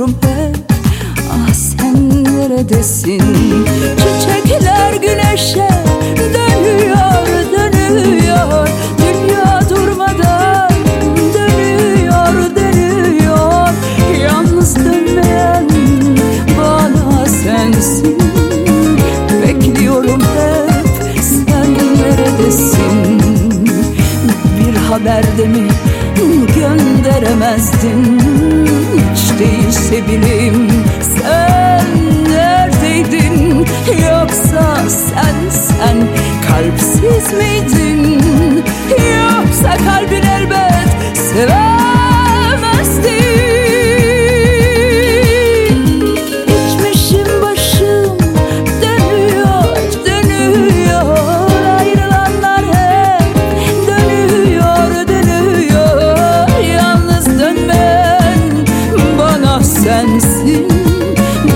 Bekliyorum hep Ah sen neredesin? Çiçekler güneşe Dönüyor dönüyor. Dünya durmadan Dönüyor dönüyor. Yalnız dönmeyen Bana sensin. Bekliyorum hep Sen neredesin? Bir haberde mi Gönderemezdin değilse bileyim Sen neredeydin? Yoksa sen sen Kalpsiz miydin? Yoksa kalbin elbet Sevemezdi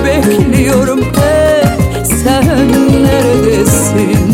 Bekliyorum hep Sen neredesin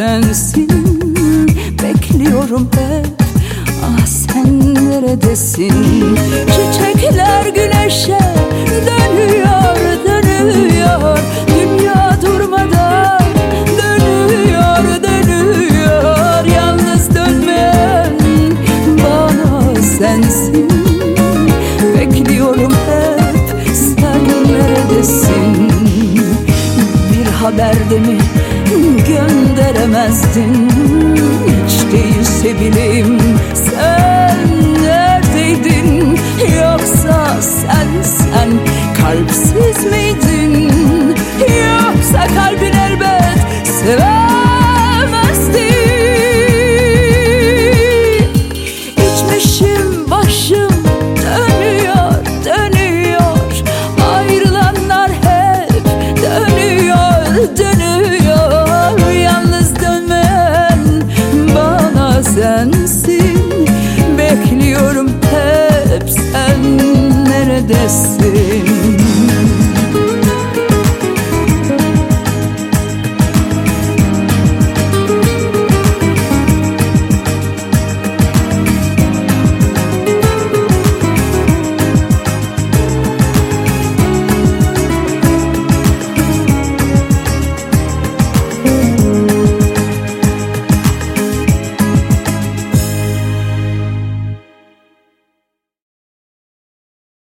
sensin Bekliyorum hep. Ah sen neredesin? Çiçekler güneşe dönüyor, dönüyor. Dünya durmadan dönüyor, dönüyor. Yalnız dönmeyen bana sensin. Bekliyorum hep sen neredesin? Bir haberde mi gönderemezdin Hiç değilse bileyim sen neredeydin? Yoksa sen sen kalpsiz miydin? Yoksa kalbin elbet sevemezdi Bekliyorum hep sen neredesin